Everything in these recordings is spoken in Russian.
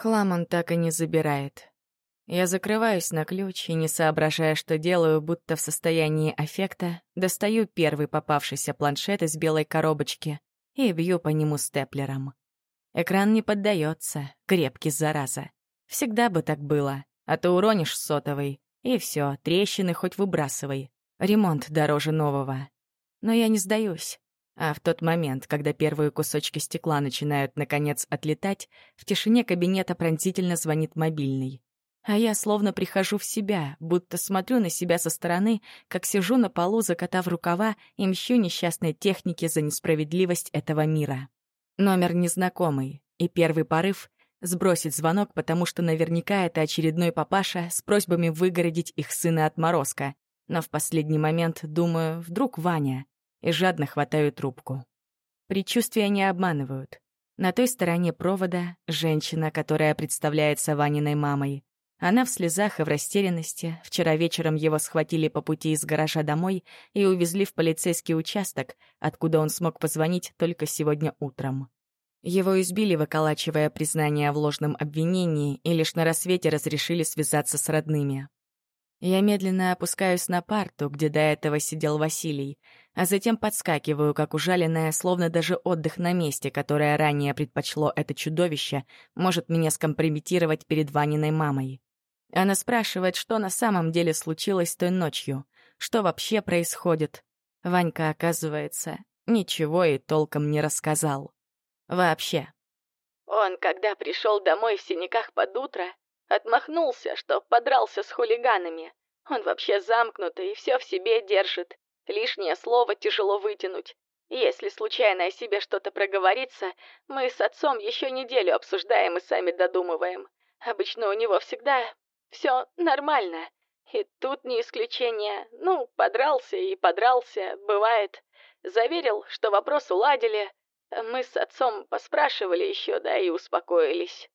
Хлам он так и не забирает. Я закрываюсь на ключ и, не соображая, что делаю, будто в состоянии аффекта, достаю первый попавшийся планшет из белой коробочки и бью по нему степлером. Экран не поддается, крепкий, зараза. Всегда бы так было, а то уронишь сотовый, и все, трещины хоть выбрасывай. Ремонт дороже нового. Но я не сдаюсь. А в тот момент, когда первые кусочки стекла начинают, наконец, отлетать, в тишине кабинета пронзительно звонит мобильный. А я словно прихожу в себя, будто смотрю на себя со стороны, как сижу на полу, закатав рукава и мщу несчастной технике за несправедливость этого мира. Номер незнакомый, и первый порыв — сбросить звонок, потому что наверняка это очередной папаша с просьбами выгородить их сына от морозка. Но в последний момент думаю, вдруг Ваня, и жадно хватаю трубку. Предчувствия не обманывают. На той стороне провода — женщина, которая представляется Ваниной мамой. Она в слезах и в растерянности. Вчера вечером его схватили по пути из гаража домой и увезли в полицейский участок, откуда он смог позвонить только сегодня утром. Его избили, выколачивая признание в ложном обвинении, и лишь на рассвете разрешили связаться с родными. Я медленно опускаюсь на парту, где до этого сидел Василий, а затем подскакиваю, как ужаленная, словно даже отдых на месте, которое ранее предпочло это чудовище, может меня скомпрометировать перед Ваниной мамой. Она спрашивает, что на самом деле случилось той ночью, что вообще происходит. Ванька, оказывается, ничего и толком не рассказал. Вообще. Он, когда пришел домой в синяках под утро, отмахнулся, что подрался с хулиганами. Он вообще замкнутый и все в себе держит. Лишнее слово тяжело вытянуть. Если случайно о себе что-то проговорится, мы с отцом еще неделю обсуждаем и сами додумываем. Обычно у него всегда все нормально. И тут не исключение. Ну, подрался и подрался, бывает. Заверил, что вопрос уладили. Мы с отцом поспрашивали еще, да и успокоились.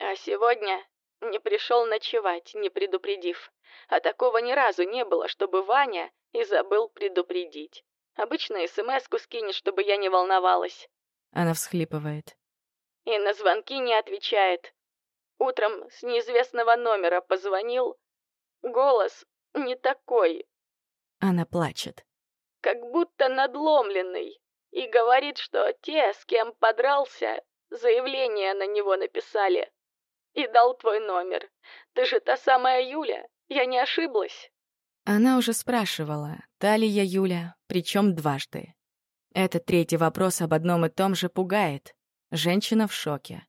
А сегодня не пришел ночевать, не предупредив. А такого ни разу не было, чтобы Ваня и забыл предупредить. Обычно СМС-ку скинет, чтобы я не волновалась. Она всхлипывает. И на звонки не отвечает. Утром с неизвестного номера позвонил. Голос не такой. Она плачет. Как будто надломленный. И говорит, что те, с кем подрался, заявление на него написали. И дал твой номер. Ты же та самая Юля. Я не ошиблась. Она уже спрашивала, та ли я Юля, причем дважды. Этот третий вопрос об одном и том же пугает. Женщина в шоке.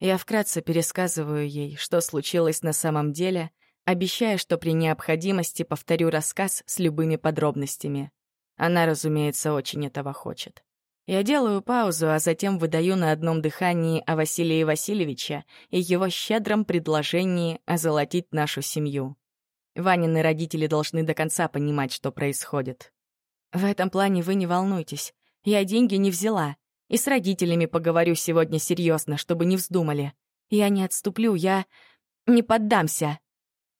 Я вкратце пересказываю ей, что случилось на самом деле, обещая, что при необходимости повторю рассказ с любыми подробностями. Она, разумеется, очень этого хочет. Я делаю паузу, а затем выдаю на одном дыхании о Василии Васильевиче и его щедром предложении озолотить нашу семью. Ванины родители должны до конца понимать, что происходит. В этом плане вы не волнуйтесь. Я деньги не взяла. И с родителями поговорю сегодня серьезно, чтобы не вздумали. Я не отступлю, я не поддамся.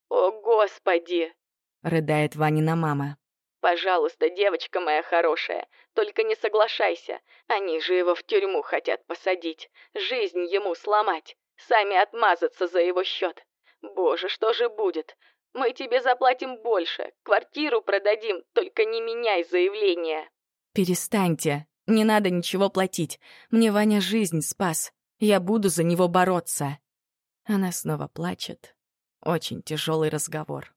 «О, Господи!» — рыдает Ванина мама. «Пожалуйста, девочка моя хорошая, только не соглашайся. Они же его в тюрьму хотят посадить, жизнь ему сломать, сами отмазаться за его счет. Боже, что же будет? Мы тебе заплатим больше, квартиру продадим, только не меняй заявление». «Перестаньте», не надо ничего платить. Мне Ваня жизнь спас. Я буду за него бороться. Она снова плачет. Очень тяжелый разговор.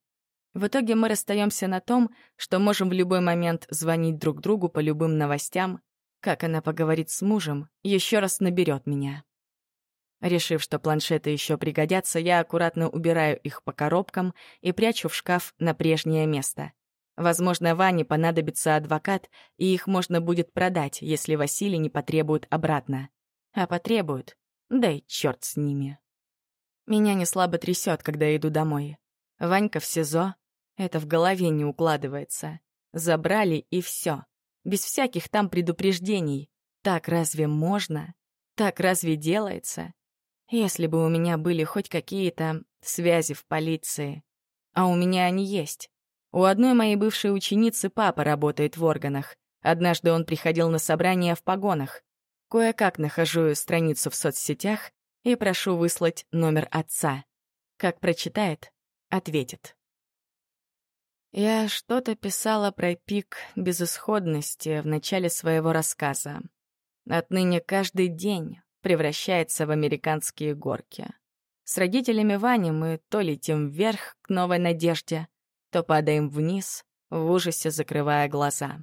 В итоге мы расстаемся на том, что можем в любой момент звонить друг другу по любым новостям. Как она поговорит с мужем, еще раз наберет меня. Решив, что планшеты еще пригодятся, я аккуратно убираю их по коробкам и прячу в шкаф на прежнее место. Возможно, Ване понадобится адвокат, и их можно будет продать, если Василий не потребует обратно. А потребуют, да и черт с ними. Меня не слабо трясет, когда иду домой. Ванька в СИЗО. Это в голове не укладывается. Забрали и все. Без всяких там предупреждений. Так разве можно? Так разве делается? Если бы у меня были хоть какие-то связи в полиции. А у меня они есть. У одной моей бывшей ученицы папа работает в органах. Однажды он приходил на собрание в погонах. Кое-как нахожу страницу в соцсетях и прошу выслать номер отца. Как прочитает, ответит. Я что-то писала про пик безысходности в начале своего рассказа. Отныне каждый день превращается в американские горки. С родителями Вани мы то летим вверх к новой надежде, то падаем вниз, в ужасе закрывая глаза.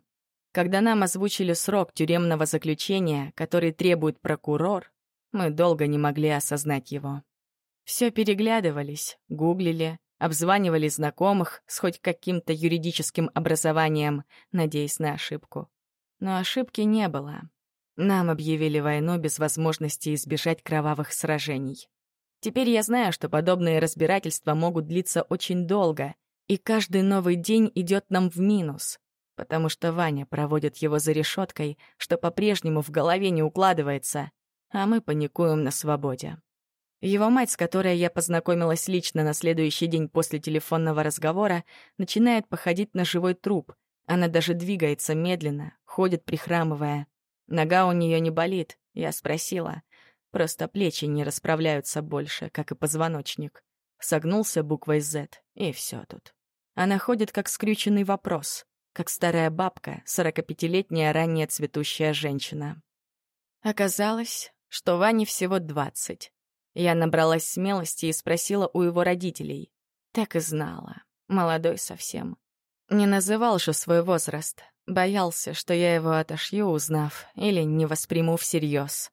Когда нам озвучили срок тюремного заключения, который требует прокурор, мы долго не могли осознать его. Все переглядывались, гуглили, обзванивали знакомых с хоть каким-то юридическим образованием, надеясь на ошибку. Но ошибки не было. Нам объявили войну без возможности избежать кровавых сражений. Теперь я знаю, что подобные разбирательства могут длиться очень долго, и каждый новый день идет нам в минус, потому что Ваня проводит его за решеткой, что по-прежнему в голове не укладывается, а мы паникуем на свободе. Его мать, с которой я познакомилась лично на следующий день после телефонного разговора, начинает походить на живой труп. Она даже двигается медленно, ходит прихрамывая. Нога у нее не болит, я спросила. Просто плечи не расправляются больше, как и позвоночник. Согнулся буквой «З», и все тут. Она ходит как скрюченный вопрос, как старая бабка, 45-летняя ранняя цветущая женщина. Оказалось, что Ване всего двадцать. Я набралась смелости и спросила у его родителей. Так и знала. Молодой совсем. Не называл же свой возраст. Боялся, что я его отошью, узнав, или не восприму всерьез.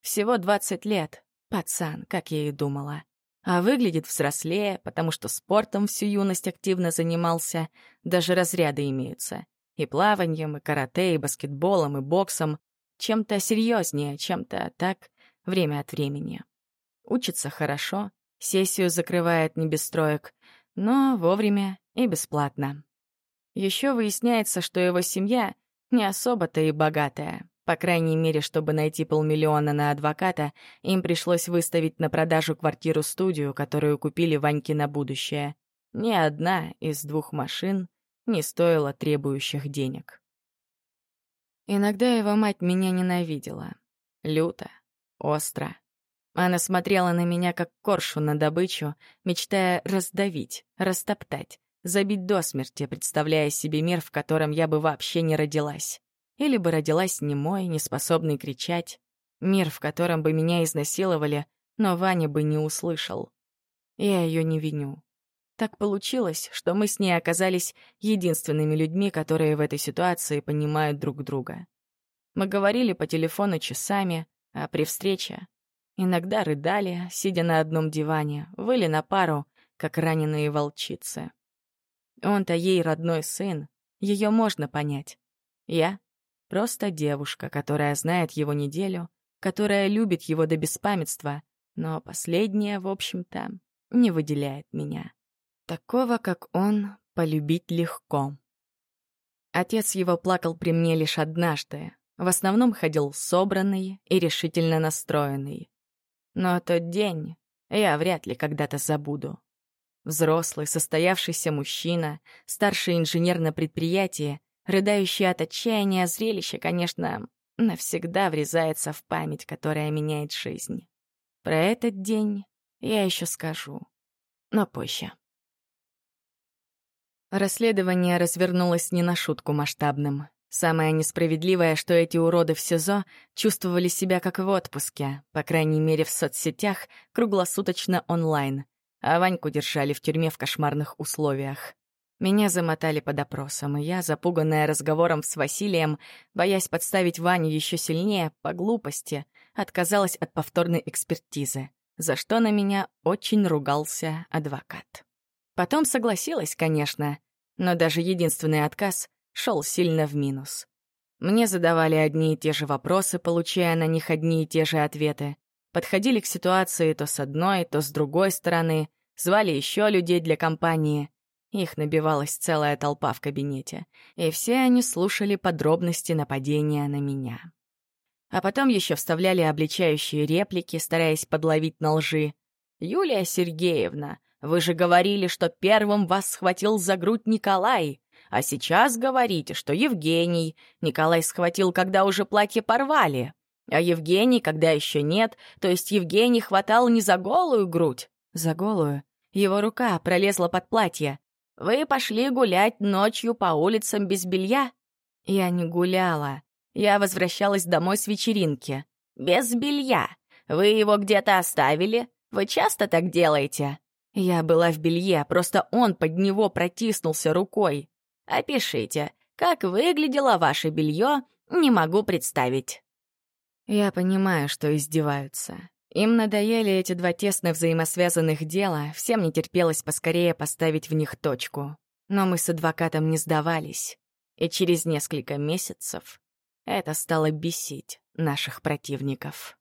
Всего двадцать лет. Пацан, как я и думала. А выглядит взрослее, потому что спортом всю юность активно занимался. Даже разряды имеются. И плаванием, и карате, и баскетболом, и боксом. Чем-то серьезнее, чем-то так, время от времени. Учится хорошо, сессию закрывает не без строек, но вовремя и бесплатно. Еще выясняется, что его семья не особо-то и богатая. По крайней мере, чтобы найти полмиллиона на адвоката, им пришлось выставить на продажу квартиру-студию, которую купили Ваньки на будущее. Ни одна из двух машин не стоила требующих денег. Иногда его мать меня ненавидела. Люто, остро. Она смотрела на меня, как коршу на добычу, мечтая раздавить, растоптать, забить до смерти, представляя себе мир, в котором я бы вообще не родилась. Или бы родилась немой, неспособной кричать. Мир, в котором бы меня изнасиловали, но Ваня бы не услышал. Я ее не виню. Так получилось, что мы с ней оказались единственными людьми, которые в этой ситуации понимают друг друга. Мы говорили по телефону часами, а при встрече Иногда рыдали, сидя на одном диване, выли на пару, как раненые волчицы. Он-то ей родной сын, ее можно понять. Я — просто девушка, которая знает его неделю, которая любит его до беспамятства, но последняя, в общем-то, не выделяет меня. Такого, как он, полюбить легко. Отец его плакал при мне лишь однажды. В основном ходил собранный и решительно настроенный. Но тот день я вряд ли когда-то забуду. Взрослый, состоявшийся мужчина, старший инженер на предприятии, рыдающий от отчаяния зрелище, конечно, навсегда врезается в память, которая меняет жизнь. Про этот день я еще скажу, но позже. Расследование развернулось не на шутку масштабным. Самое несправедливое, что эти уроды в СИЗО чувствовали себя как в отпуске, по крайней мере в соцсетях, круглосуточно онлайн, а Ваньку держали в тюрьме в кошмарных условиях. Меня замотали под опросом, и я, запуганная разговором с Василием, боясь подставить Ваню еще сильнее, по глупости, отказалась от повторной экспертизы, за что на меня очень ругался адвокат. Потом согласилась, конечно, но даже единственный отказ — шел сильно в минус. Мне задавали одни и те же вопросы, получая на них одни и те же ответы. Подходили к ситуации то с одной, то с другой стороны, звали еще людей для компании. Их набивалась целая толпа в кабинете, и все они слушали подробности нападения на меня. А потом еще вставляли обличающие реплики, стараясь подловить на лжи. «Юлия Сергеевна, вы же говорили, что первым вас схватил за грудь Николай. А сейчас говорите, что Евгений. Николай схватил, когда уже платье порвали. А Евгений, когда еще нет, то есть Евгений хватал не за голую грудь, за голую. Его рука пролезла под платье. Вы пошли гулять ночью по улицам без белья? Я не гуляла. Я возвращалась домой с вечеринки. Без белья. Вы его где-то оставили? Вы часто так делаете? Я была в белье, просто он под него протиснулся рукой. Опишите, как выглядело ваше белье, не могу представить. Я понимаю, что издеваются. Им надоели эти два тесно взаимосвязанных дела, всем не терпелось поскорее поставить в них точку. Но мы с адвокатом не сдавались, и через несколько месяцев это стало бесить наших противников.